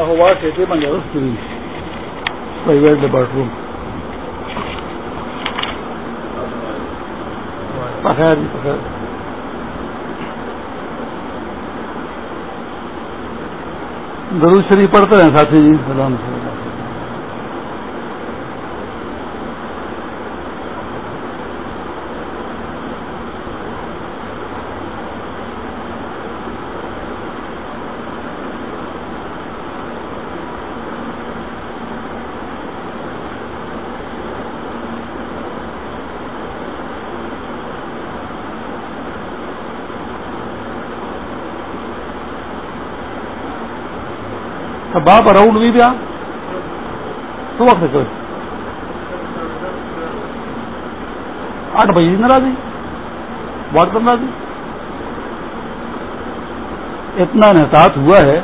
ہوا کہتے private laboratory بخیر ضرور شریف پڑھتے ہیں ساتھی جی سلام سے باپ اراؤنڈ بھی پیا تو وقت سے آٹھ بجے نہ راضی؟ بات کرنا تھی اتنا انحطاط ہوا ہے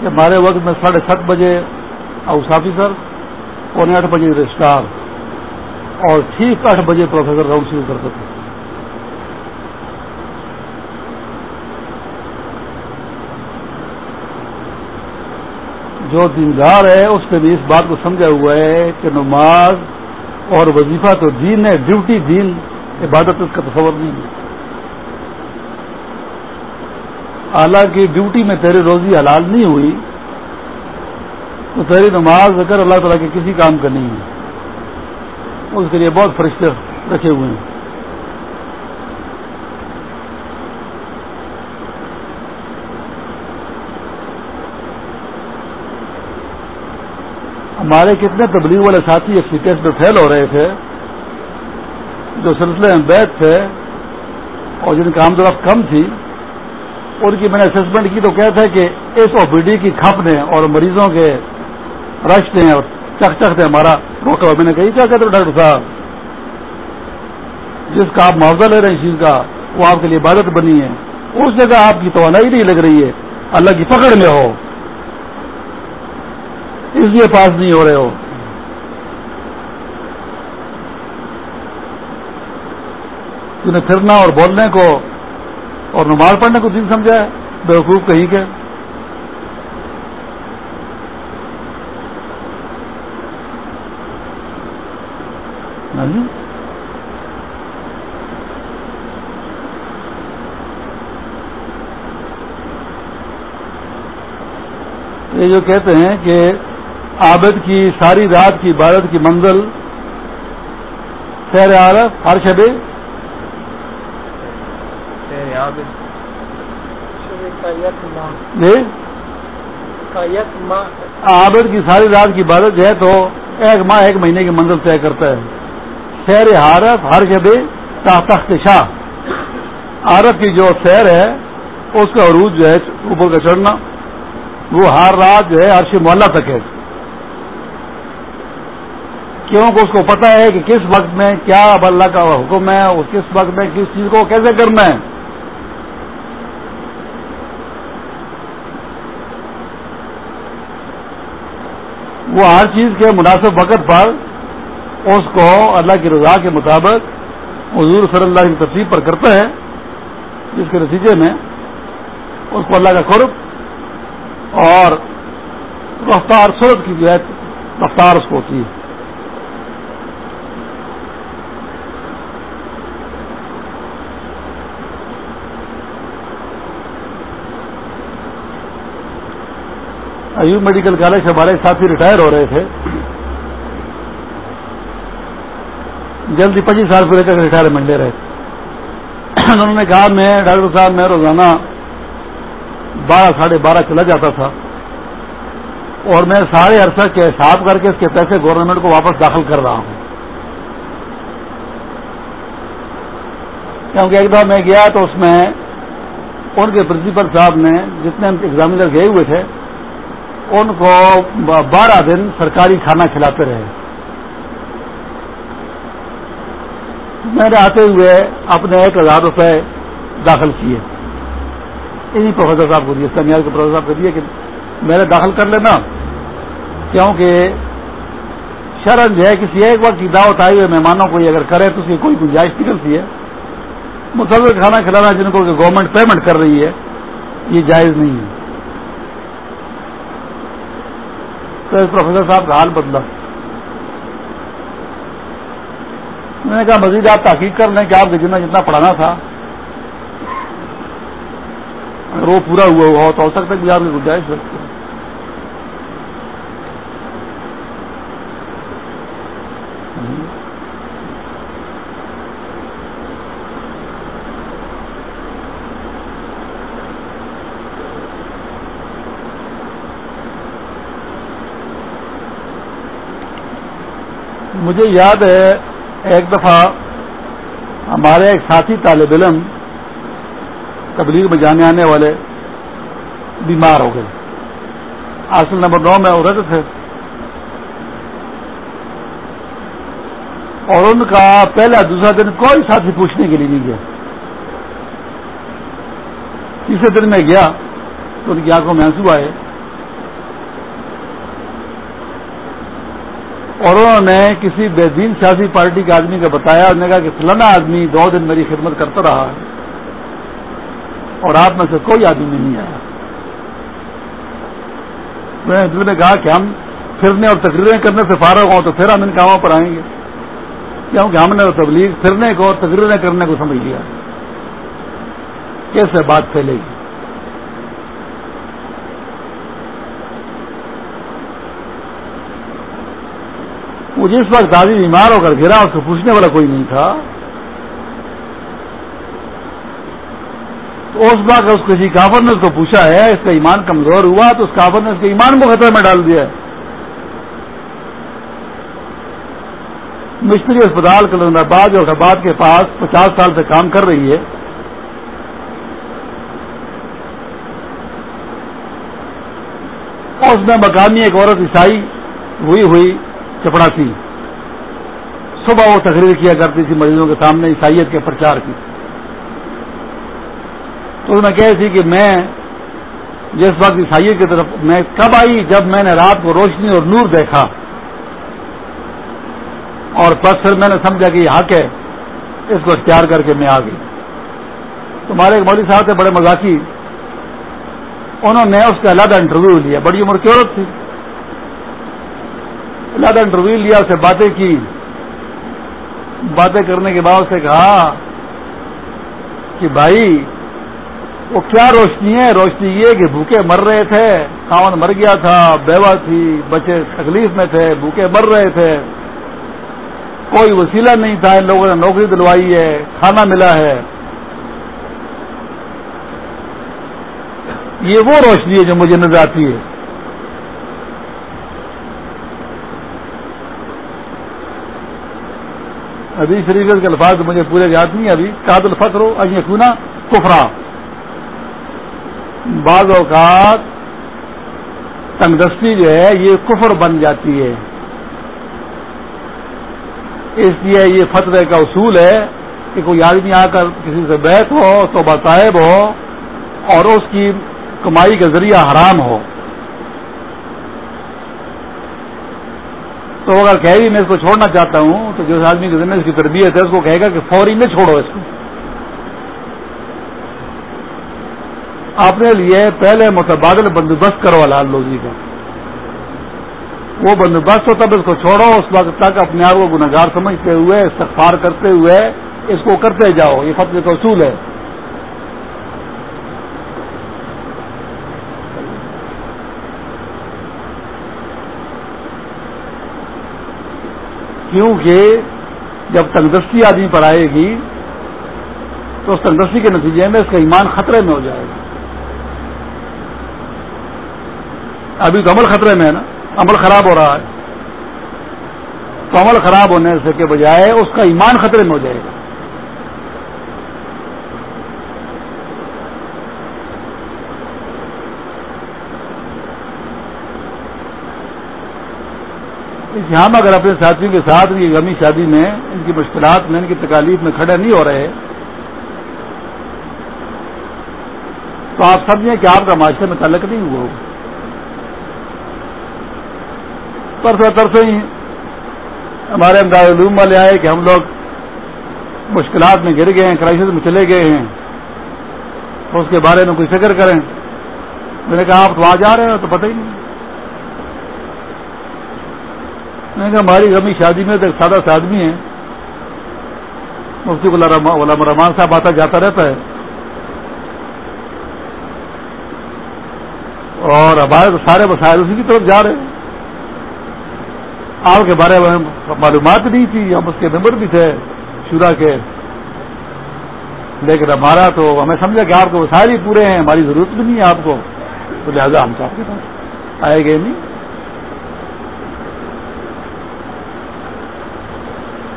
کہ ہمارے وقت میں ساڑھے سات بجے ہاؤس آفیسر پونے آٹھ بجے رجسٹرار اور ٹھیک آٹھ بجے پروفیسر راؤنڈ شروع کرتے تھے جو دیندار ہے، اس نے بھی اس بات کو سمجھا ہوا ہے کہ نماز اور وظیفہ تو دین ہے، ڈیوٹی دین، عبادت اس کا تصور نہیں ہے۔ حالانکہ ڈیوٹی میں تیری روزی حلال نہیں ہوئی، تو تیری نماز اگر اللہ تعالیٰ کے کسی کام کا نہیں ہے، اس کے لیے بہت فرشتے رکھے ہوئے ہیں۔ ہمارے کتنے تبلیغ والے ساتھی ایک ٹیسٹ میں فیل ہو رہے تھے، جو سلسلے میں بیت تھے اور جن کا آمد کم تھی، ان کی میں نے اسسمنٹ کی تو کہتے ہیں کہ اس او پی ڈی کی کھپ نے اور مریضوں کے رش نے اور چک چک نے ہمارا روکا میں نے کہی کیا کہتے ڈاکٹر صاحب؟ جس کا آپ معاوضہ لے رہے ہیں اس چیز کا، وہ آپ کے لیے عبادت بنی ہے۔ اس جگہ آپ کی توانائی نہیں لگ رہی ہے۔ اللہ کی پکڑ میں ہو۔ اس لیے پاس نہیں ہو رہے ہو۔ تھی پھرنا اور بولنے کو اور نماز پڑھنے کو دن سمجھا ہے، بیوقوف کہیں کے ہاں جی۔ یہ جو کہتے ہیں کہ عابد کی ساری رات کی عبادت کی منزل سیر عارف ہر شبے عابد۔ کی ساری رات کی عبادت جو ہے تو ایک ماہ ایک مہینے کی منزل طے کرتا ہے۔ سیر عارف ہر شبے تخت شاہ۔ عارف کی جو سیر ہے اس کا عروج جو ہے اوپر کا چڑھنا۔ وہ ہر رات جو ہے عرش مولا تک ہے۔ کیونکہ اس کو پتا ہے کہ کس وقت میں کیا اب اللہ کا حکم ہے اور کس وقت میں کس چیز کو کیسے کرنا ہے۔ وہ ہر چیز کے مناسب وقت پر اس کو اللہ کی رضا کے مطابق حضور صلی اللہ کی تفریح پر کرتا ہے جس کے نتیجے میں اس کو اللہ کا قرب اور رفتار سرد کی جو ہے، رفتار اس کو ہوتی ہے۔ ایوب میڈیکل کالج سے ہمارے ساتھی ریٹائر ہو رہے تھے۔ جلدی پچیس سال سے لے کر ریٹائرمنٹ لے رہے تھے۔ انہوں نے کہا، میں ڈاکٹر صاحب، میں روزانہ بارہ، ساڑھے بارہ چلا جاتا تھا۔ اور میں سارے عرصہ کے حساب کر کے اس کے پیسے گورنمنٹ کو واپس داخل کر رہا ہوں۔ کیونکہ ایک دفعہ میں گیا تو اس میں ان کے پرنسپل صاحب نے جتنے ایگزامینر گئے ہوئے تھے ان کو بارہ دن سرکاری کھانا کھلاتے رہے۔ میں نے آتے ہوئے اپنے ایک ہزار روپے داخل کیے۔ انہیں پروفیسر صاحب کو دیے سمیال کے پروفیسر صاحب کو دیے کہ میرے داخل کر لینا۔ کیونکہ شرن جو ہے، کسی ایک وقت کی دعوت آئی ہوئے مہمانوں کو یہ اگر کرے تو اس کی کوئی گنجائش نکلتی ہے۔ مسلسل کھانا کھلانا جن کو گورنمنٹ پیمنٹ کر رہی ہے، یہ جائز نہیں ہے۔ تو اس پروفیسر صاحب کا حال بدلا۔ میں نے کہا، مزید آپ تحقیق کر لیں کہ آپ کے جتنا جتنا پڑھانا تھا اگر وہ پورا ہوا ہوا تو ہو سکتا ہے کہ آپ کی گنجائش مجھے یاد ہے ایک دفعہ ہمارے ایک ساتھی طالب علم تبلیغ میں جانے آنے والے بیمار ہو گئے۔ حاصل نمبر نو میں عورت تھے۔ اور ان کا پہلا دوسرا دن کوئی ساتھی پوچھنے کے لیے نہیں گیا۔ تیسرے دن میں گیا تو ان کی آنکھوں میں آنسو آئے۔ اور انہوں نے کسی بے دین سیاسی پارٹی کے آدمی کو بتایا انہوں نے کہا کہ فلانا آدمی دو دن میری خدمت کرتا رہا اور آپ میں سے کوئی آدمی نہیں آیا۔ میں نے کہا کہ ہم پھرنے اور تقریریں کرنے سے فارغ ہوں تو پھر ہم ان کاموں پر آئیں گے۔ کیونکہ ہم نے تبلیغ پھرنے کو اور تقریریں کرنے کو سمجھ لیا۔ کیسے بات پھیلے گی؟ وہ جس وقت دادی بیمار ہو کر گرا اس کو پوچھنے والا کوئی نہیں تھا۔ تو اس بات اس کسی جی کافر نے اس کو پوچھا ہے، اس کا ایمان کمزور ہوا تو اس کافر نے اس کے ایمان کو خطرے میں ڈال دیا مستری اسپتال کلند آباد اور آباد کے پاس پچاس سال سے کام کر رہی ہے۔ اس میں مقامی ایک عورت عیسائی ہوئی ہوئی۔ چپڑا تھی۔ صبح وہ تقریر کیا کرتی تھی مریضوں کے سامنے، عیسائیت کے پرچار کی۔ تو میں کہہ تھی کہ میں جس وقت عیسائیت کی طرف، میں کب آئی؟ جب میں نے رات کو روشنی اور نور دیکھا۔ اور بس پھر میں نے سمجھا کہ یہ حق ہے، اس کو اختیار کر کے میں آ گئی۔ تمہارے ایک مولوی صاحب تھے، بڑے مذاقی۔ انہوں نے اس کا علیحدہ انٹرویو لیا۔ بڑی عمر کی عورت تھی۔ علیحدہ انٹرویو لیا، اسے باتیں کی۔ باتیں کرنے کے بعد اسے کہا کہ بھائی، وہ کیا روشنی ہے؟ روشنی یہ کہ بھوکے مر رہے تھے۔ خاون مر گیا تھا، بیوہ تھی، بچے تکلیف میں تھے، بھوکے مر رہے تھے۔ کوئی وسیلہ نہیں تھا، ان لوگوں نے نوکری دلوائی ہے، کھانا ملا ہے۔ یہ وہ روشنی ہے جو مجھے نظر آتی ہے۔ ابھی شریف کے الفاظ مجھے پورے یاد نہیں ابھی. کاد الفقر ہو کفرا. بعض اوقات تنگستی جو ہے، یہ کفر بن جاتی ہے. اس لیے یہ فتوے کا اصول ہے کہ کوئی آدمی آ کر کسی سے بیت ہو تو بطائب ہو اور اس کی کمائی کا ذریعہ حرام ہو. تو اگر کہے گی میں اس کو چھوڑنا چاہتا ہوں، تو جس آدمی کے ذمہ اس کی تربیت ہے، اس کو کہے گا کہ فوری میں چھوڑو اس کو۔ اپنے لیے پہلے متبادل بندوبست کرو لال لوزی جی کا۔ وہ بندوبست ہو تب اس کو چھوڑو، اس وقت تک اپنے آپ کو گناگار سمجھتے ہوئے، استغفار کرتے ہوئے، اس کو کرتے جاؤ، یہ فتح کا اصول ہے۔ کیونکہ جب تندرستی آدمی پر آئے گی، تو اس تندرستی کے نتیجے میں اس کا ایمان خطرے میں ہو جائے گا۔ ابھی تو عمل خطرے میں ہے نا، عمل خراب ہو رہا ہے۔ تو عمل خراب ہونے سے کے بجائے اس کا ایمان خطرے میں ہو جائے گا۔ ہم اگر اپنے ساتھیوں کے ساتھ ان کی غمی شادی میں ان کی مشکلات میں، ان کی تکالیف میں کھڑے نہیں ہو رہے۔ تو آپ سمجھیں کہ آپ کا معاشرے میں تعلق نہیں ہوا۔ ہوگا پرسوں ترسوں ہی ہمارے امداد علوم والے آئے کہ ہم لوگ مشکلات میں گر گئے ہیں کرائسس میں چلے گئے ہیں۔ تو اس کے بارے میں کوئی فکر کریں۔ میں نے کہا، آپ تو وہاں جا رہے ہیں تو پتہ ہی نہیں۔ میں نے کہا ہماری غمی شادی میں تو ایک سادہ سا آدمی ہے مفتی غلام رحمان صاحب آتا جاتا رہتا ہے۔ اور ہمارے تو سارے مسائل اسی کی طرف جا رہے ہیں۔ آپ کے بارے میں معلومات نہیں تھی، ہم اس کے ممبر بھی تھے، شورا کے۔ لیکن ہمارا تو ہمیں سمجھا کہ آپ کو وسائل ہی پورے ہیں، ہماری ضرورت بھی نہیں ہے آپ کو۔ تو لہٰذا ہم آپ کے پاس آئے گئے نہیں۔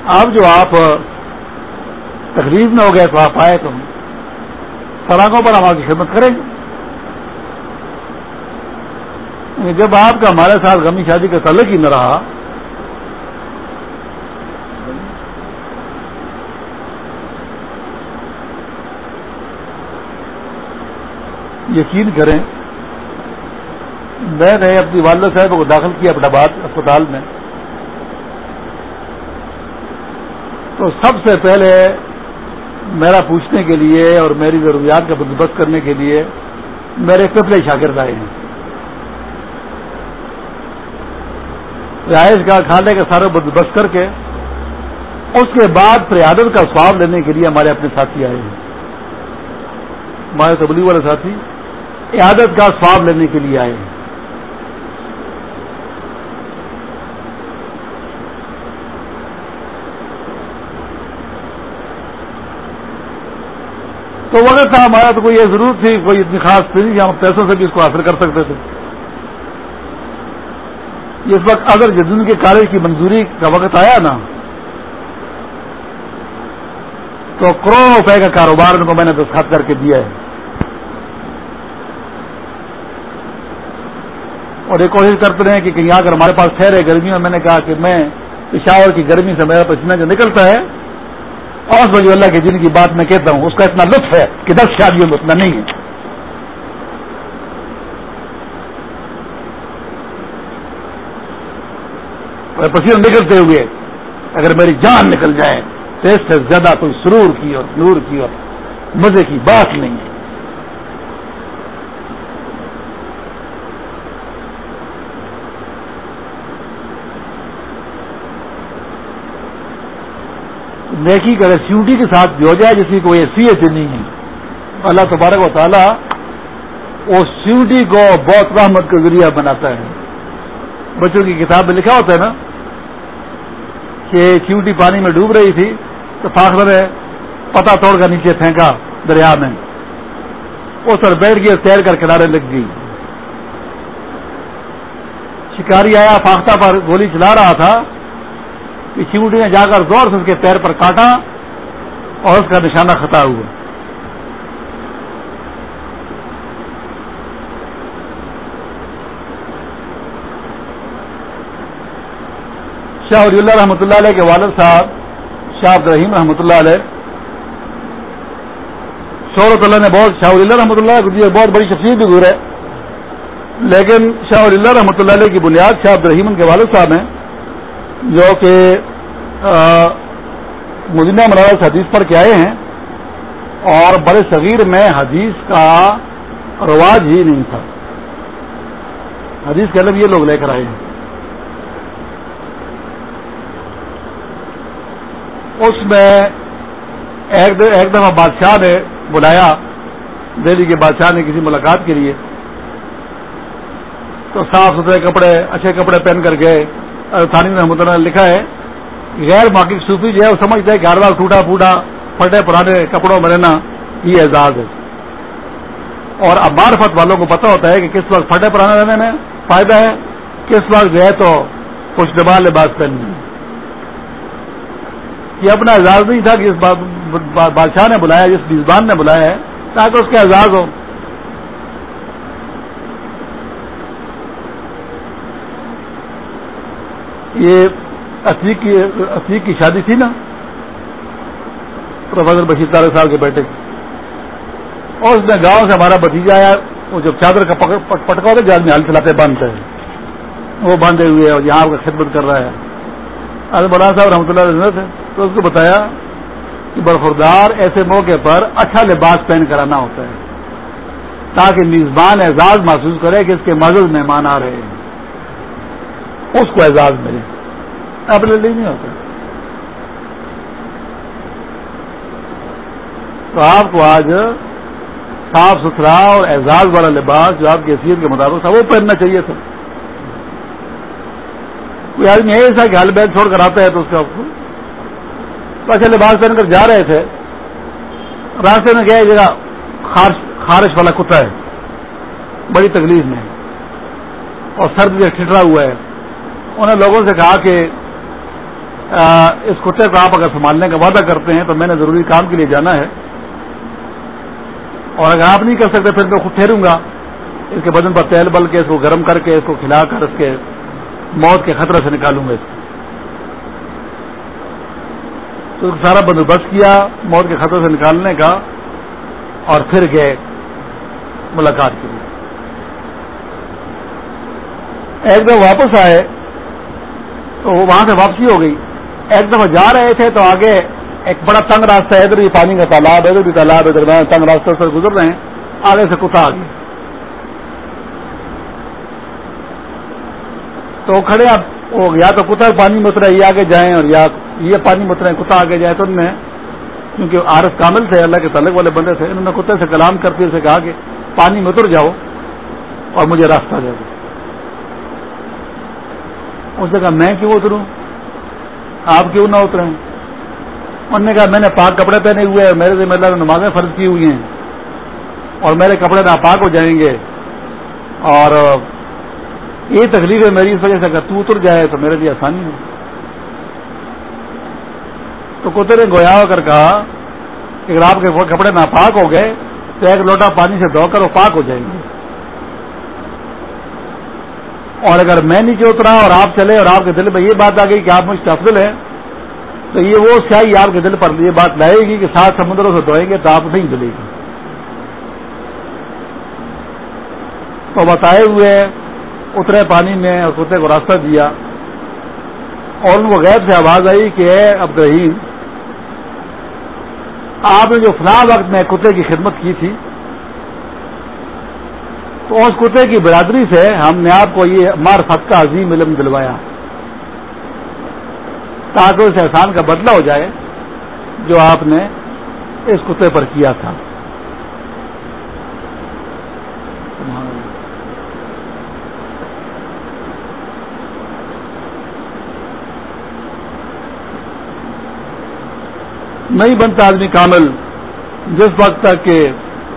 اب جو آپ تقریب میں ہو گئے، تو آپ آئے تو سلاخوں پر ہم آپ کی خدمت کریں گے۔ یعنی جب آپ کا ہمارے ساتھ غمی شادی کا تعلق ہی نہ رہا، یقین کریں، میں نے اپنی والدہ صاحب کو داخل کیا اپنا باد اسپتال میں۔ تو سب سے پہلے میرا پوچھنے کے لیے اور میری ضروریات کا بندوبست کرنے کے لیے میرے پپلے شاگرد آئے ہیں۔ رہائش کا کھانے کا سارا بندوبست کر کے اس کے بعد پریادت کا سواب لینے کے لیے ہمارے اپنے ساتھی آئے ہیں۔ ہمارے تبلیغ والے ساتھی، عیادت کا سواب لینے کے لیے آئے ہیں۔ تو وقت تھا ہمارا تو کوئی یہ ضرورت تھی، کوئی اتنی خاص تھی کہ ہم پیسوں سے بھی اس کو حاصل کر سکتے تھے۔ اس وقت اگر جدن کے کالج کی منظوری کا وقت آیا نا، تو کروڑوں روپے کا کاروبار ان کو میں نے دستخط کر کے دیا ہے۔ اور یہ کوشش کرتے رہے کہ کہیں اگر ہمارے پاس ٹھہرے گرمی میں میں نے کہا کہ میں پشاور کی گرمی سے میرا پسینہ جو نکلتا ہے اور بجے اللہ کے جن کی بات میں کہتا ہوں، اس کا اتنا لطف ہے کہ دس شادیوں میں اتنا نہیں ہے۔ پسینہ نکلتے ہوئے اگر میری جان نکل جائے تو اس سے زیادہ کوئی سرور کی اور نور کی اور مزے کی بات نہیں ہے۔ نیکی کا سیوٹی کے ساتھ بھی ہو جائے، جس کی کوئی حیثیت نہیں ہے۔ اللہ تبارک و تعالیٰ اس سیوٹی کو بہت رحمت کا ذریعہ بناتا ہے۔ بچوں کی کتاب میں لکھا ہوتا ہے نا کہ چیوٹی پانی میں ڈوب رہی تھی تو فاخر نے پتا توڑ کر نیچے پھینکا دریا میں۔ اس پر بیٹھ گئی تیر کر کنارے لگ گئی۔ شکاری آیا، فاختہ پر گولی چلا رہا تھا۔ چیوٹی نے جا کر زور سے اس کے پیر پر کاٹا اور اس کا نشانہ خطا ہوا۔ شاہ ولی اللہ رحمۃ اللہ علیہ کے والد صاحب، شاہ عبد الرحیم رحمۃ اللہ علیہ شہرت اللہ نے بہت، شاہ اللہ رحمۃ اللہ بہت بڑی شخصیت بھی گزرے۔ لیکن شاہ اللہ رحمۃ اللہ علیہ کی بنیاد شاہ عبد الرحیم کے والد صاحب ہیں، جو کہ مدینہ منورہ حدیث پڑھ کے آئے ہیں اور بڑے صغیر میں حدیث کا رواج ہی نہیں تھا۔ حدیث کے علم یہ لوگ لے کر آئے ہیں۔ اس میں ایک دفعہ بادشاہ نے بلایا، دہلی کے بادشاہ نے کسی ملاقات کے لیے۔ تو صاف ستھرے کپڑے، اچھے کپڑے پہن کر گئے۔ ثانی نے لکھا ہے غیر ماقف صوفی جو ہے وہ سمجھتا ہے کہ ہر بار ٹوٹا پھوٹا، پھٹے پرانے کپڑوں میں رہنا یہ اعزاز ہے۔ اور اب معرفت والوں کو پتا ہوتا ہے کہ کس وقت پھٹے پرانے رہنے میں فائدہ ہے، کس وقت جو ہے تو کچھ ڈبال لباس پہننے یہ اپنا اعزاز نہیں تھا کہ اس بادشاہ نے بلایا، جس میزبان نے بلایا ہے، تاکہ اس کا اعزاز ہو یہ عتیق کی شادی تھی نا؟ پروفیسر بشیر تارے صاحب کے بیٹے اور اس میں گاؤں سے ہمارا بتیجا آیا، وہ جب چادر کا پٹکا ہوتا ہے جہاز میں ہل چلاتے باندھتے ہیں۔ وہ باندھے ہوئے اور یہاں کا خدمت کر رہا ہے۔ مولانا صاحب رحمۃ اللہ علیہ تھے تو اس کو بتایا کہ برخوردار ایسے موقع پر اچھا لباس پہن کر آنا ہوتا ہے۔ تاکہ میزبان اعزاز محسوس کرے کہ اس کے مزد مہمان آ رہے ہیں۔ اس کو اعزاز ملے۔ اپنے لیے نہیں ہوتا تو آپ کو آج صاف ستھرا اور اعزاز والا لباس جو آپ کی حیثیت کے مطابق تھا، وہ پہننا چاہیے تھا۔ کوئی آدمی ایسا کہ حال بیگ چھوڑ کر آتا ہے تو اس کا تو اچھا لباس پہن کر جا رہے تھے۔ راستے میں گیا جگہ، خارش والا کتا ہے۔ بڑی تکلیف میں۔ اور سرد سے ٹھٹرا ہوا ہے۔ انہیں لوگوں سے کہا کہ اس کتے کو آپ اگر سنبھالنے کا وعدہ کرتے ہیں تو میں نے ضروری کام کے لیے جانا ہے۔ اور اگر آپ نہیں کر سکتے پھر میں خود ٹھہروں گا۔ اس کے بدن پر تیل بل کے، اس کو گرم کر کے، اس کو کھلا کر، اس کے موت کے خطرے سے نکالوں گا۔ اس کو تو سارا بندوبست کیا، موت کے خطرے سے نکالنے کا، اور پھر گئے ملاقات کے لیے۔ ایک دم واپس آئے تو وہاں سے واپسی ہو گئی۔ ایک دفعہ جا رہے تھے تو آگے ایک بڑا تنگ راستہ ہے، ادھر بھی پانی کا تالاب ادھر بھی تالاب ادھر تنگ راستہ سے گزر رہے ہیں، آگے سے کتا آ گیا تو کھڑے اب یا تو کتا پانی میں اترا یہ آگے جائیں اور یا یہ پانی میں اترے، کتا آگے جائے تو انہوں نے، کیونکہ عارف کامل تھے، اللہ کے تعلق والے بندے تھے، انہوں نے کتے سے کلام کرتے اسے کہا کہ پانی میں اتر جاؤ اور مجھے راستہ دے دو۔ اس نے کہا، میں کیوں اتروں؟ آپ کیوں نہ اتریں؟ انہوں نے کہا، میں نے پاک کپڑے پہنے ہوئے ہیں، میرے ذمہ دار نمازیں فرض کی ہوئی ہیں۔ اور میرے کپڑے ناپاک ہو جائیں گے۔ اور یہ تکلیف ہے میری اس وجہ سے، اگر تو اتر جائے تو میرے لیے آسانی ہے۔ تو کتے نے گویا ہو کر کہا کہ اگر آپ کے کپڑے ناپاک ہو گئے تو ایک لوٹا پانی سے دھو کر وہ پاک ہو جائیں گے۔ اور اگر میں نیچے اترا اور آپ چلے اور آپ کے دل میں یہ بات آ گئی کہ آپ مجھ سے افضل ہیں، تو یہ وہ سیاہی آپ کے دل پر یہ بات لائے گی کہ سات سمندروں سے دھوئیں گے تو آپ نہیں دلے گی۔ تو بتائے ہوئے اترے پانی میں اور کتے کو راستہ دیا اور ان کو غیر سے آواز آئی کہ اے عبد الرحیم آپ نے جو فلاں وقت میں کتے کی خدمت کی تھی تو اس کتے کی برادری سے ہم نے آپ کو یہ مار کا عظیم علم دلوایا۔ تاکہ اس احسان کا بدلہ ہو جائے جو آپ نے اس کتے پر کیا تھا۔ نہیں بنتا آدمی کامل، جس وقت تک کہ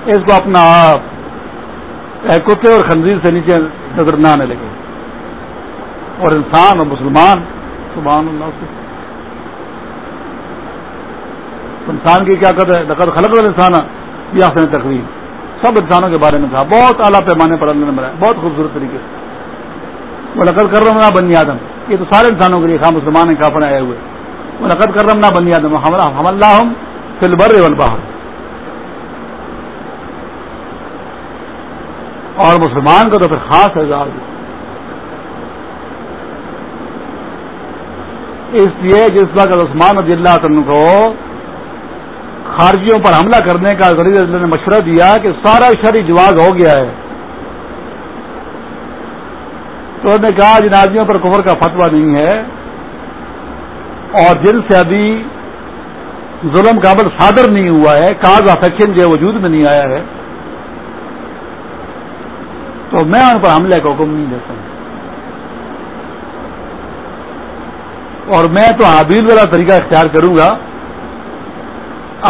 اس کو اپنا آپ کتے اور خنزیر سے نیچے نظر نہ آنے لگے۔ اور انسان اور مسلمان، سبحان اللہ سے انسان کی کیا کرتے نقد خلق انسان یا حسن تقریب سب انسانوں کے بارے میں کہا بہت اعلیٰ پیمانے پر اللہ نے بنایا، بہت خوبصورت طریقے سے۔ وہ نقد کر رہا ہوں بنی آدم۔ یہ تو سارے انسانوں کے لیے خواہ مسلمان ہیں کافر آئے ہوئے۔ وہ نقد کر رہا نہ بنی آدم ہم اللہ ہم فل بر اور مسلمان کا تو پھر خاص اعزاز اس لیے جس وقت عثمان رضی اللہ عنہ کو خارجیوں پر حملہ کرنے کا غریب اللہ نے مشورہ دیا کہ سارا شری جواز ہو گیا ہے۔ تو انہوں نے کہا جن پر کفر کا فتوا نہیں ہے۔ اور جن سے ابھی ظلم کا عمل صادر نہیں ہوا ہے کاز افیکشن جو وجود میں نہیں آیا ہے۔ تو میں ان پر حملے کا حکم نہیں دیتا ہوں۔ اور میں تو حابیل والا طریقہ اختیار کروں گا۔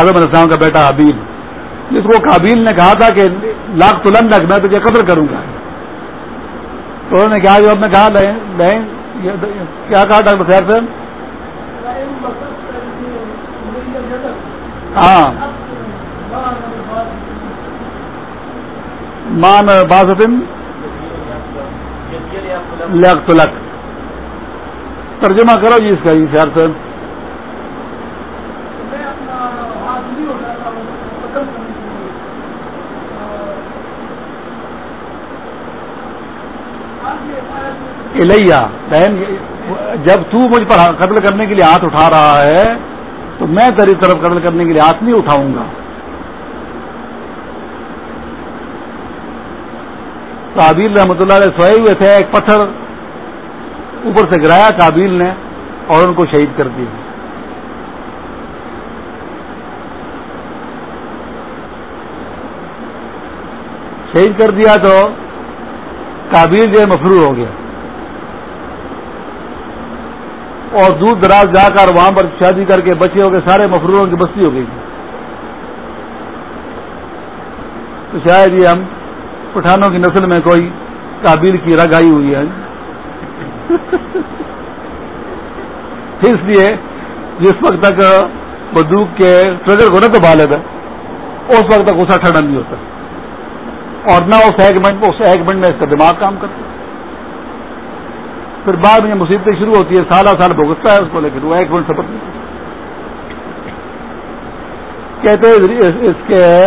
علیہ السلام کا بیٹا حبیل جس کو قابیل نے کہا تھا کہ لاکھ تلن لکھ میں تجھے قدر کروں گا۔ تو انہوں نے کہا جو اب میں کہا لیں کیا کہا ڈاکٹر صاحب؟ سے ہاں۔ مان باسطن لکھ تلک ترجمہ کرو جی اس کا جی سیار سے الیا بہن، جب تو مجھ پر قتل کرنے کے لیے ہاتھ اٹھا رہا ہے، تو میں تیری طرف قتل کرنے کے لیے ہاتھ نہیں اٹھاؤں گا۔ کابل رحمۃ اللہ علیہ سوئے ہوئے تھے، ایک پتھر اوپر سے گرایا کابل نے اور ان کو شہید کر دیا۔ شہید کر دیا تو کابل جو مفرور ہو گیا۔ اور دور دراز جا کر وہاں پر شادی کر کے بچے ہو گئے سارے مفروروں کی بستی ہو گئی۔ تو شاید یہ ہم پٹھانوں کی نسل میں کوئی کابل کی رگ آئی ہوئی ہے؟ اس لیے جس وقت تک بدوق کے ٹریگر کو نہ تو بالے تھا اس وقت تک اسا ٹھنڈا نہیں ہوتا۔ اور نہ اس ایک اس ایک میں اس کا دماغ کام کرتا۔ پھر بعد میں مصیبتیں شروع ہوتی ہے سالہ سال بھگتتا ہے اس کو، لیکن وہ ایک منٹ سفر نہیں۔ کہتے اس کے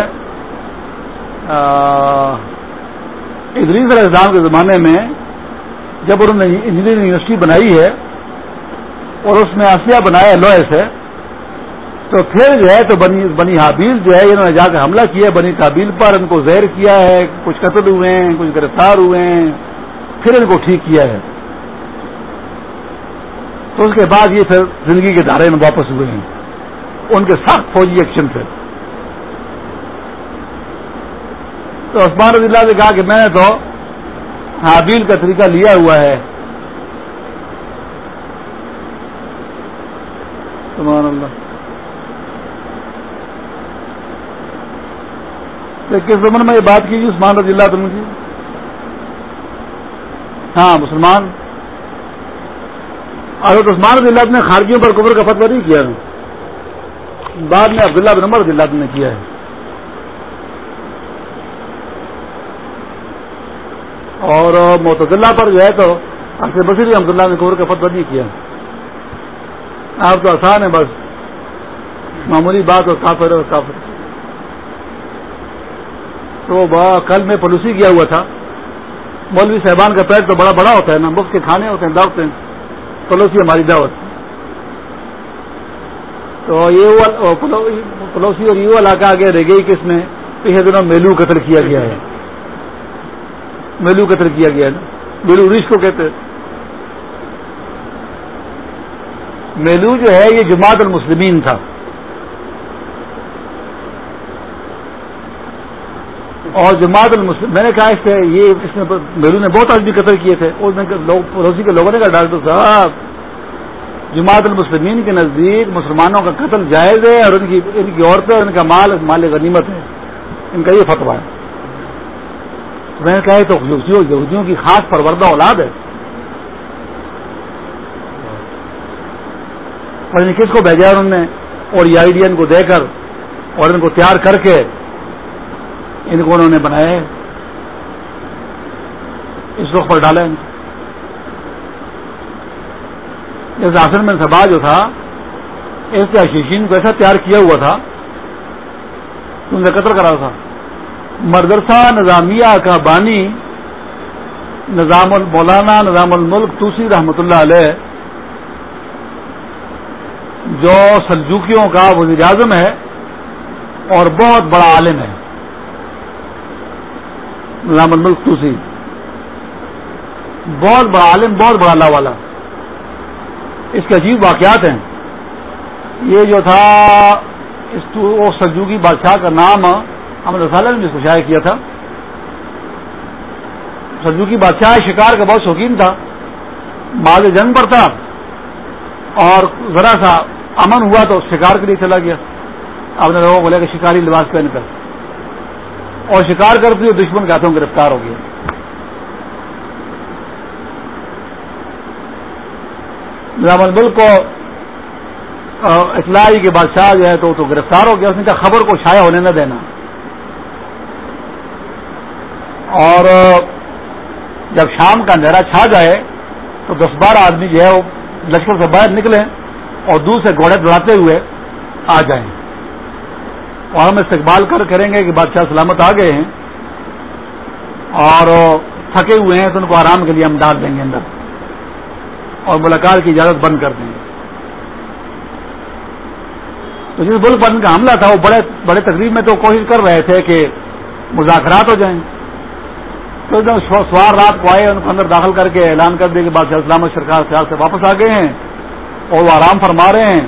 ادریس علیہ السلام کے زمانے میں جب انہوں نے انجینئرنگ یونیورسٹی بنائی ہے اور اس میں اسیا بنایا لوہے سے، تو پھر جو ہے تو بنی بنی حابیل جو ہے، انہوں نے جا کر حملہ کیا بنی قابیل پر، ان کو زہر کیا ہے، کچھ قتل ہوئے ہیں، کچھ گرفتار ہوئے ہیں، پھر ان کو ٹھیک کیا ہے۔ تو اس کے بعد یہ پھر زندگی کے دھارے میں واپس ہوئے ہیں۔ ان کے سخت فوجی ایکشن تھے۔ تو عثمان رضی اللہ نے کہا کہ میں نے تو حابیل کا طریقہ لیا ہوا ہے۔ سبحان اللہ۔ کس زمن میں یہ بات کی عثمان رضی اللہ تم کی۔ ہاں مسلمان۔ حضرت عثمان رضی اللہ نے خارجیوں پر قبر کا فتوا نہیں کیا۔ بعد میں عبداللہ بن عمر رضی اللہ نے کیا ہے۔ اور معتدلہ پر جو ہے تو اکثر بصیر رحمۃ اللہ نے قبر کا فتوا نہیں کیا آپ تو آسان ہے بس۔ معمولی بات اور کافر اور کافر۔ تو کل میں پلوسی کیا ہوا تھا۔ مولوی صاحبان کا پیٹ تو بڑا بڑا ہوتا ہے نا، مفت کے کھانے ہوتے ہیں دعوت ہیں۔ پلوسی ہماری دعوت۔ تو یہ پلوسی اور یہ علاقہ آگے رہ گئی کس میں پچھلے دنوں میلو قتل کیا گیا ہے۔ میلو قتل کیا گیا نا میلو ریش کو کہتے میلو جو ہے یہ جماعت المسلمین تھا۔ اور جماعت المسلم میں نے کہا اس سے یہ اس میں میلو نے بہت آدمی قتل کیے تھے۔ اور پڑوسی کے لوگوں نے کہا، ڈاکٹر صاحب، جماعت المسلمین کے نزدیک مسلمانوں کا قتل جائز ہے اور ان کی ان کی عورتیں ان کا مال مال غنیمت ہے۔ ان کا یہ فتوا ہے۔ میں نے کہا تو یہودیوں کی خاص پروردہ اولاد ہے۔ اور کس کو بھیجا انہوں نے؟ اور یہ آئیڈیا ان کو دے کر اور ان کو تیار کر کے ان کو انہوں نے بنایا اس وقت پر ڈالے جیسے آسن میں سبا جو تھا، اس کے کو ایسا تیار کیا ہوا تھا، ان کا قتل کرا تھا۔ مدرسہ نظامیہ کا بانی نظام مولانا نظام الملک توسی رحمۃ اللہ علیہ، جو سلجوکیوں کا وزیر اعظم ہے اور بہت بڑا عالم ہے۔ نظام الملک توسی۔ بہت بڑا عالم، بہت بڑا اللہ والا۔ اس کے عجیب واقعات ہیں۔ یہ جو تھا، اس سلجوکی بادشاہ کا نام ہم رسالہ نے جس کو شائع کیا تھا۔ سرجو کی بادشاہ شکار کا بہت شوقین تھا۔ ماض جنگ پر تھا۔ اور ذرا سا امن ہوا تو شکار کے لیے چلا گیا۔ آپ نے لوگوں بولے کہ شکاری لباس پہن کر۔ اور شکار کرتے ہوئے دشمن کے ہاتھوں گرفتار ہو گیا۔ نظام الملک کو اطلاعی کے بادشاہ جو ہے تو گرفتار ہو گیا۔ اس نے کہا خبر کو شائع ہونے نہ دینا۔ اور جب شام کا اندھیرا چھا جائے تو دس بارہ آدمی جو ہے وہ لشکر سے باہر نکلیں اور دور سے گھوڑے دوڑاتے ہوئے آ جائیں۔ اور ہم استقبال کر کریں گے کہ بادشاہ سلامت آ گئے ہیں اور تھکے ہوئے ہیں تو ان کو آرام کے لیے ہم ڈال دیں گے اندر اور ملاقات کی اجازت بند کر دیں گے۔ تو جس ملک پر ان کا حملہ تھا وہ بڑے بڑے تقریب میں تو کوشش کر رہے تھے کہ مذاکرات ہو جائیں۔ تو ایک دم سوار رات کو آئے، ان کو اندر داخل کر کے اعلان کر دیا کہ بادشاہ اسلام سرکار سیاست سے واپس آ گئے ہیں اور وہ آرام فرما رہے ہیں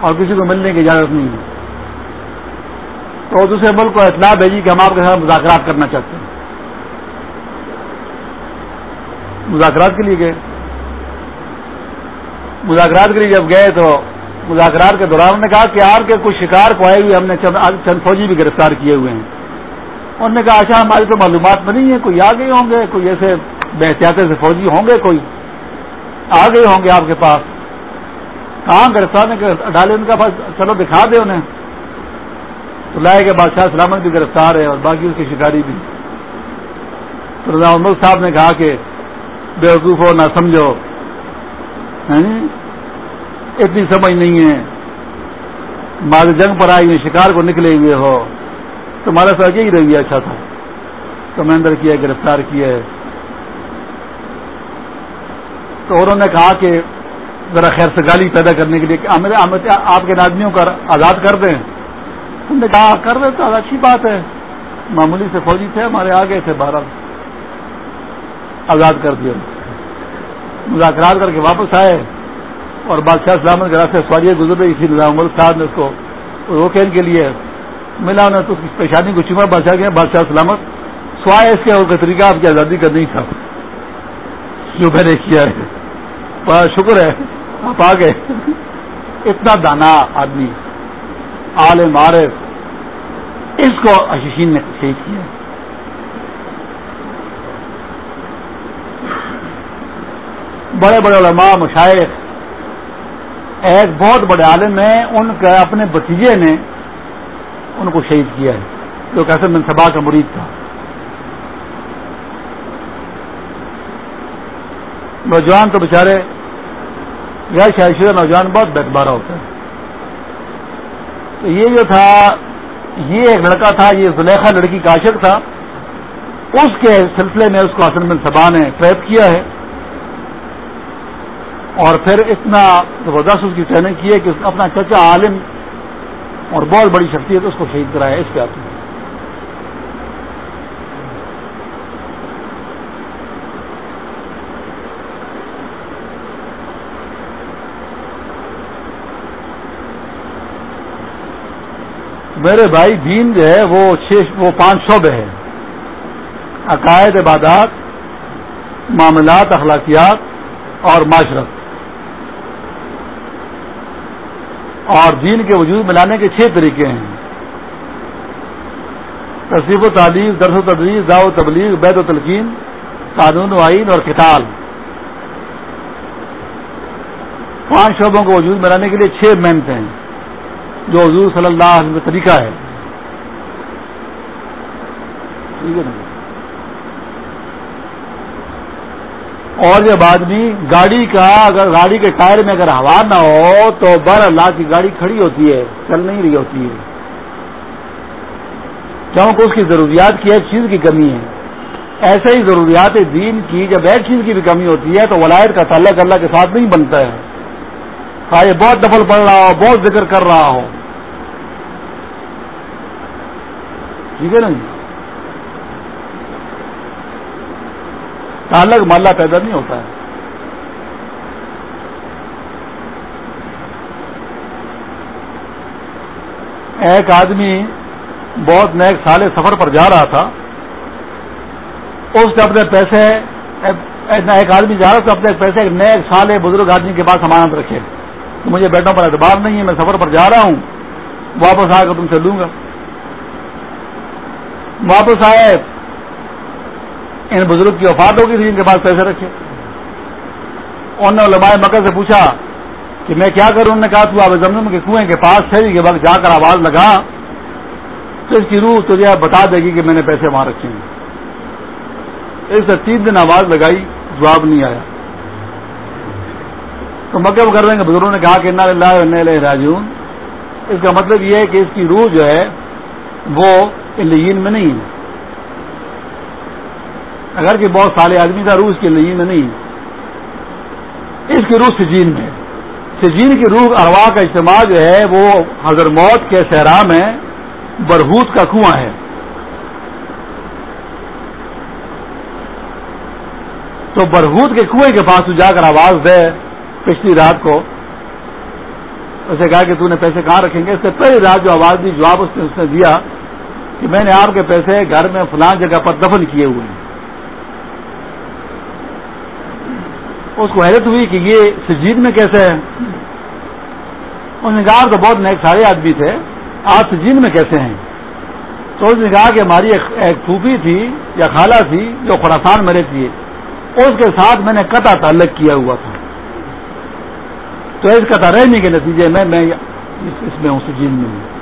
اور کسی کو ملنے کی اجازت نہیں ہے۔ تو دوسرے ملک کو اطلاع بھیجی کہ ہم آپ کے ساتھ مذاکرات کرنا چاہتے ہیں۔ مذاکرات کے لیے گئے۔ مذاکرات کے لیے جب گئے تو مذاکرات کے دوران نے کہا کہ آپ کے کچھ شکار کو آئے ہوئے ہم نے چند فوجی بھی گرفتار کیے ہوئے ہیں۔ انہوں نے کہا اچھا ہماری تو معلومات میں نہیں ہے کوئی آ گئے ہوں گے، کوئی ایسے بحتیاتے سے فوجی ہوں گے، کوئی آ گئے ہوں گے آپ کے پاس۔ کہاں گرفتار نے ڈالے ان کا پاس، چلو دکھا دے انہیں۔ تو لائے کہ بادشاہ سلامت بھی گرفتار ہے اور باقی اس کی شکاری بھی۔ تو رضا محمد صاحب نے کہا کہ بے وقوف ہو، نہ سمجھو۔ ہاں جی؟ اتنی سمجھ نہیں ہے۔ مال جنگ پر آئی شکار کو نکلے ہوئے ہو۔ تمہارا ساتھ یہی رویہ اچھا تھا۔ تو میں اندر کیا، گرفتار کیا ہے۔ تو انہوں نے کہا کہ ذرا خیر سے گالی پیدا کرنے کے لیے آپ کے آدمیوں کا آزاد کر دیں۔ نے کہا، کر رہے تو اچھی بات ہے۔ معمولی سے فوجی تھے، ہمارے آگے تھے بارہ آزاد کر دیا۔ مذاکرات کر کے واپس آئے۔ اور بادشاہ سلامت کے راستے سواریاں گزر رہی تھی نظام ملک صاحب نے اس کو روکنے کے لیے ملا انہیں تو اس پریشانی کو چما بادشاہ گیا، بادشاہ سلامت۔ سوائے اس کے طریقہ، آپ کی آزادی کا نہیں تھا۔ جو میں نے کیا ہے۔ بڑا شکر ہے۔ آپ آ گئے اتنا دانا آدمی، عالم، عارف، اس کو اششین نے شہید کیا۔ بڑے بڑے علماء مشاعر ایک بہت بڑے عالم ہیں۔ ان کا اپنے بتیجے نے ان کو شہید کیا ہے۔ جو کیسے منصبا کا مرید تھا۔ نوجوان تو بےچارے غیر شاید شدہ نوجوان، بہت بیٹبارہ ہوتا ہے تو یہ جو تھا، یہ ایک لڑکا تھا، یہ زلیخا لڑکی کا عاشق تھا۔ اس کے سلسلے میں اس کو حسن بن سبا نے ٹریپ کیا ہے۔ اور پھر اتنا زبردست اس کی ٹریننگ کی ہے کہ اپنا چچا عالم اور بہت بڑی شخصیت اس کو شہید کرایا، اس پہ آتے میرے بھائی دین جو ہے، وہ وہ پانچ شعبے ہیں عقائد، عبادات، معاملات، اخلاقیات اور معاشرت۔ اور دین کے وجود میں لانے کے چھ طریقے ہیں۔ تصیب و تعلیم، درس و تدریس دا و تبلیغ بید و تلقین، قانون و آئین اور کتال پانچ شعبوں کو وجود میں لانے کے لیے چھ محنت ہیں، جو حضور صلی اللہ علیہ وسلم کا طریقہ ہے۔ ٹھیک ہے نا؟ اور جب آدمی گاڑی کا اگر گاڑی کے ٹائر میں اگر ہوا نہ ہو تو بر اللہ کی گاڑی کھڑی ہوتی ہے، چل نہیں رہی ہوتی ہے۔ کیونکہ اس کی ضروریات کی ایک چیز کی کمی ہے۔ ایسے ہی ضروریات دین کی جب ایک چیز کی بھی کمی ہوتی ہے تو ولایت کا تعلق اللہ کے ساتھ نہیں بنتا ہے۔ ہاں یہ بہت دفل پڑ رہا ہو بہت ذکر کر رہا ہو ٹھیک ہے نا جی؟ جی تعلق مالا پیدا نہیں ہوتا ہے۔ ایک آدمی بہت نئے سالے سفر پر جا رہا تھا۔ اس نے اپنے پیسے، ایک آدمی جا رہا تھا اپنے پیسے نئے سالے بزرگ آدمی کے پاس امانت رکھے۔ تو مجھے بیٹھوں پر اعتبار نہیں ہے، میں سفر پر جا رہا ہوں۔ واپس آ کر تم سے لوں گا۔ واپس آئے۔ ان بزرگ کی وفات ہوگی تھی ان کے پاس پیسے رکھے۔ انہوں نے علماء مکر سے پوچھا کہ میں کیا کروں؟ انہوں نے کہا، تو آپ زمزم کے کنویں کے پاس تھے جی، کے وقت جا کر آواز لگا۔ تو اس کی روح تجھے بتا دے گی کہ میں نے پیسے وہاں رکھے ہیں۔ اس سے تین دن آواز لگائی، جواب نہیں آیا۔ تو مکہ کر رہے ہیں بزرگوں نے کہا کہ نہ راجون اس کا مطلب یہ ہے کہ اس کی روح جو ہے وہ لین میں نہیں ہے۔ اگر کہ بہت سارے آدمی کا روح اس کے لین میں نہیں۔ اس کی روح سجین میں۔ سجین کی روح اروا کا اجتماع جو ہے، وہ حضر موت کے صحرا میں برہوت کا کنواں ہے۔ تو برہوت کے کنویں کے پاس جا کر آواز دے پچھلی رات کو۔ اسے کہا کہ تو نے پیسے کہاں رکھیں گے؟ اس سے پہلی رات جو آواز دی، جواب اس نے اس نے دیا کہ میں نے آپ کے پیسے گھر میں فلاں جگہ پر دفن کیے ہوئے ہیں۔ اس کو حیرت ہوئی کہ یہ سجید میں کیسے ہے اس نے کہا تو بہت نیک سارے آدمی تھے، آپ سجید میں کیسے ہیں؟ تو اس نے کہا کہ ہماری ایک پھوپھی تھی یا خالہ تھی جو خراسان میں رہتی ہے۔ اس کے ساتھ میں نے قطع تعلق کیا ہوا تھا۔ تو اس قطع رہنے کے نتیجے میں میں اس میں ہوں، سجید میں ہوں۔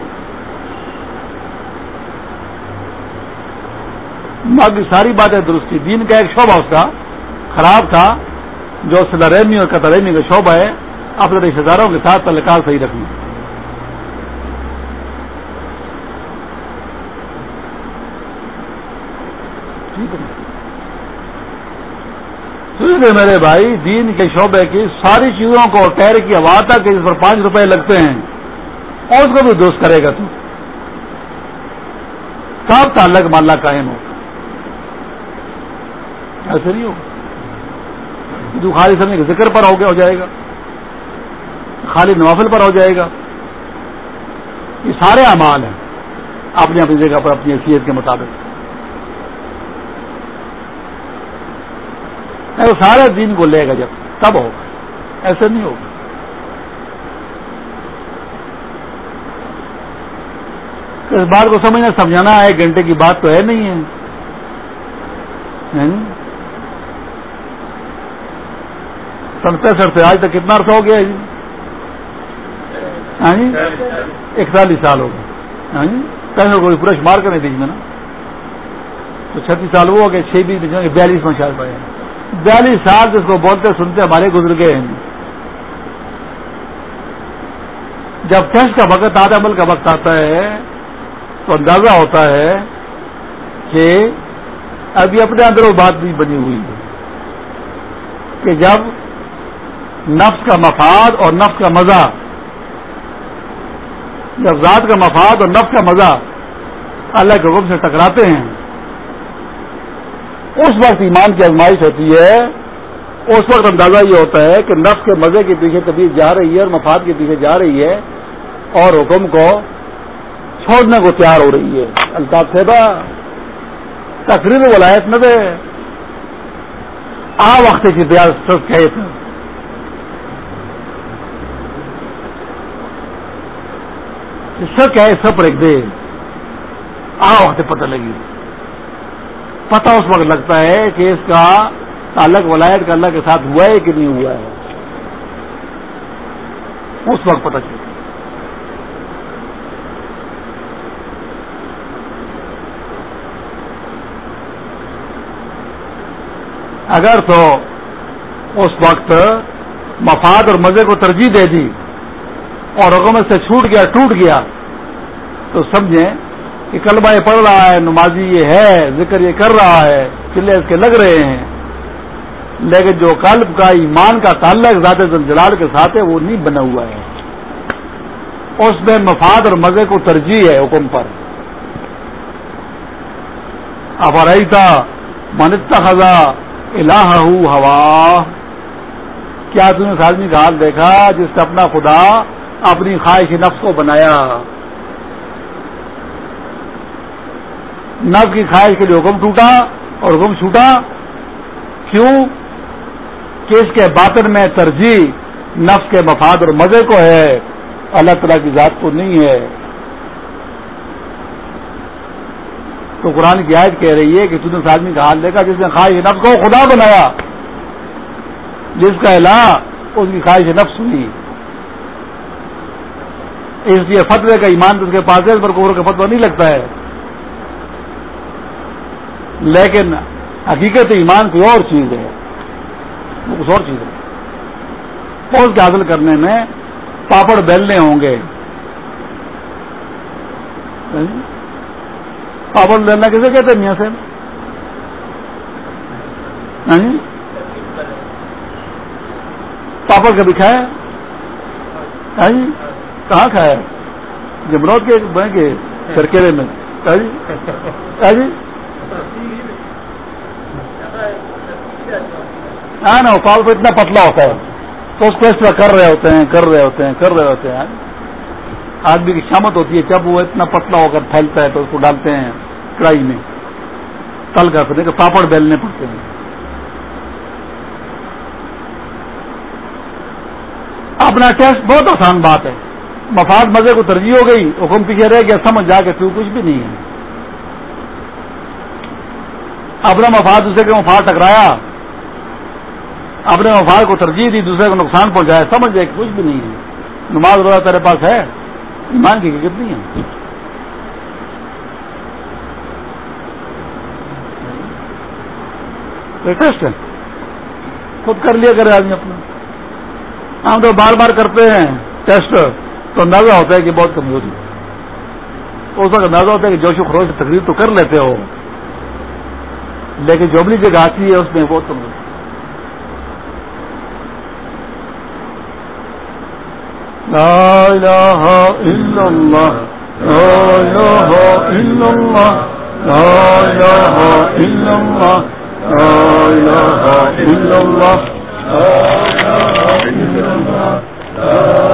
ساری باتیں درست تھی۔ دین کا ایک شعبہ اس کا خراب تھا۔ جو سلرمی اور قطرمی کا شعبہ ہے اپنے رشتے داروں کے ساتھ تعلقات صحیح رکھنا ٹھیک ہے۔ میرے بھائی، دین کے شعبے کی ساری چیزوں کو ٹیر کی آواز تک جس پر پانچ روپے لگتے ہیں۔ اور اس کو بھی دوست کرے گا تو۔ سب تعلق مالا قائم ہو؟ ایسے نہیں ہوگا۔ جو خالی سمے کے ذکر پر ہو گیا، ہو جائے گا۔ خالی نوافل پر ہو جائے گا۔ یہ سارے اعمال ہیں۔ اپنی اپنی جگہ پر اپنی حیثیت کے مطابق۔ وہ سارے دین کو لے گا جب، تب ہوگا۔ ایسے نہیں ہوگا۔ اس بات کو سمجھنا، سمجھانا، ایک گھنٹے کی بات تو ہے نہیں ہے۔ سن پینسٹھ سے آج تک کتنا عرصہ ہو گیا جی؟ ہاں جی؟ اکتالیس سال ہو گئے۔ ہاں جی؟ پینسٹھ کو پورا شمار کرنے دیجیے نا۔ تو چھتیس سال وہ ہو گئے، چھ بھی بیالیس میں شاید پائے بیالیس سال جس کو بولتے سنتے ہمارے گزر گئے ہیں۔ جب ٹیسٹ کا وقت آتا، عمل کا وقت آتا ہے، تو اندازہ ہوتا ہے کہ ابھی اپنے اندر وہ بات بھی بنی ہوئی ہے۔ کہ جب نفس کا مفاد اور نفس کا مزہ۔ جب ذات کا مفاد اور نفس کا مزہ اللہ کے حکم سے ٹکراتے ہیں، اس وقت ایمان کی آزمائش ہوتی ہے، اس وقت اندازہ یہ ہوتا ہے کہ نفس کے مزے کے پیچھے طبیعت جا رہی ہے اور مفاد کے پیچھے جا رہی ہے اور حکم کو چھوڑنے کو تیار ہو رہی ہے۔ الطاف صحبہ تقریر ولایت نہ دے آ وقت کی تھے۔ شک ہے؟ سب رکھ دے آ، وقت پتہ لگی۔ پتہ اس وقت لگتا ہے کہ اس کا تعلق ولایت کا اللہ کے ساتھ ہوا ہے کہ نہیں ہوا ہے۔ اس وقت پتہ چلتا اگر تو اس وقت مفاد اور مزے کو ترجیح دے دی۔ اور حکومت سے چھوٹ گیا، ٹوٹ گیا۔ تو سمجھیں کہ کلبہ یہ پڑھ رہا ہے، نمازی یہ ہے، ذکر یہ کر رہا ہے چلے اس کے لگ رہے ہیں۔ لیکن جو قلب کا ایمان کا تعلق ذات جلال کے ساتھ ہے، وہ نہیں بنا ہوا ہے۔ اس میں مفاد اور مزے کو ترجیح ہے حکم پر۔ اب رہی تھا منتا خزا الہ ہوا۔ کیا تم نے اس آدمی کا حال دیکھا جس نے اپنا خدا اپنی خواہش نفس کو بنایا۔ نف کی خواہش کے لیے حکم ٹوٹا اور حکم چھوٹا۔ کیوں؟ کہ اس کے باطن میں ترجیح نفس کے مفاد اور مزے کو ہے۔ اللہ تعالیٰ کی ذات کو نہیں ہے۔ تو قرآن کی آیت کہہ رہی ہے کہ تم نے آدمی کا حال دیکھا جس نے خواہش نفس کو خدا بنایا۔ جس کا الہ اس کی خواہش نفس ہوئی۔ اس لیے فتوے کا ایمان اس کے پاس ہے، اس پر کوبر کا فتوا نہیں لگتا ہے۔ لیکن حقیقت ایمان کوئی اور چیز ہے۔ وہ کچھ اور چیز ہے۔ پوز کے حاصل کرنے میں پاپڑ بیلنے ہوں گے۔ پاپڑ بیلنا کسے کہتے ہیں میاں سے ہاں جی؟ پاپڑ کبھی کھائے؟ ہاں جی؟ کہاں کھایا جمرود کے بہیں کے سرکیلے میں۔ ہاں نا پال تو اتنا پتلا ہوتا ہے۔ تو اس کو اس طرح کر رہے ہوتے ہیں، کر رہے ہوتے ہیں، کر رہے ہوتے ہیں۔ آدمی کی شامت ہوتی ہے جب وہ اتنا پتلا ہو کر پھیلتا ہے تو اس کو ڈالتے ہیں کڑائی میں۔ تل کر پھر پاپڑ بیلنے پڑتے ہیں۔ اپنا ٹیسٹ بہت آسان بات ہے۔ مفاد مزے کو ترجیح ہو گئی، حکم پیچھے رہ گیا، سمجھ جا کے پھر کچھ بھی نہیں ہے۔ اپنا مفاد دوسرے کے مفاد ٹکرایا، اپنے مفاد کو ترجیح دی، دوسرے کو نقصان پہنچایا، سمجھ جائے کچھ بھی نہیں ہے۔ نماز روزہ تیرے پاس ہے، ایمان کی کتنی ہے۔ ٹیسٹ ہے۔ خود کر لیا کرے آدمی اپنا۔ ہم تو بار بار کرتے ہیں، ٹیسٹ۔ تو اندازہ ہوتا ہے کہ بہت کمزوری اس وقت اندازہ ہوتا ہے کہ جوش و خروش تقریر تو کر لیتے ہو۔ لیکن جو بھی جگہ آتی ہے اس میں بہت کمزوری لا الہ الا اللہ، لا الہ الا اللہ، لا الہ الا اللہ، لا الہ الا اللہ، لا الہ الا اللہ